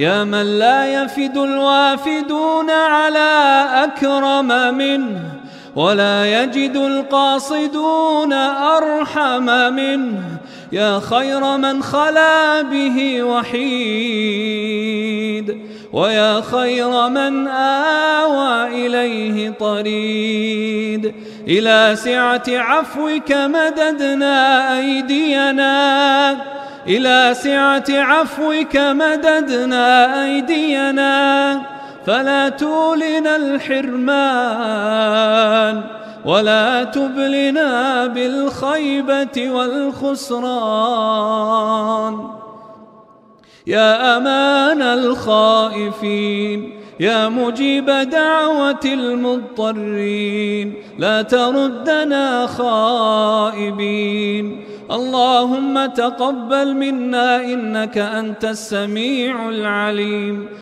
يا من لا يفد الوافدون على أكرم منه ولا يجد القاصدون أرحم منه. يا خير من خلا به وحيد ويا خير من آوى إليه طريد. إلى سعة عفوك مددنا أيدينا إلى سعة عفوك مددنا أيدينا فلا تولنا الحرمان ولا تبلنا بالخيبة والخسران. يا أمان الخائفين يا مجيب دعوة المضطرين لا تردنا خائبين. اللهم تقبل منا إنك أنت السميع العليم.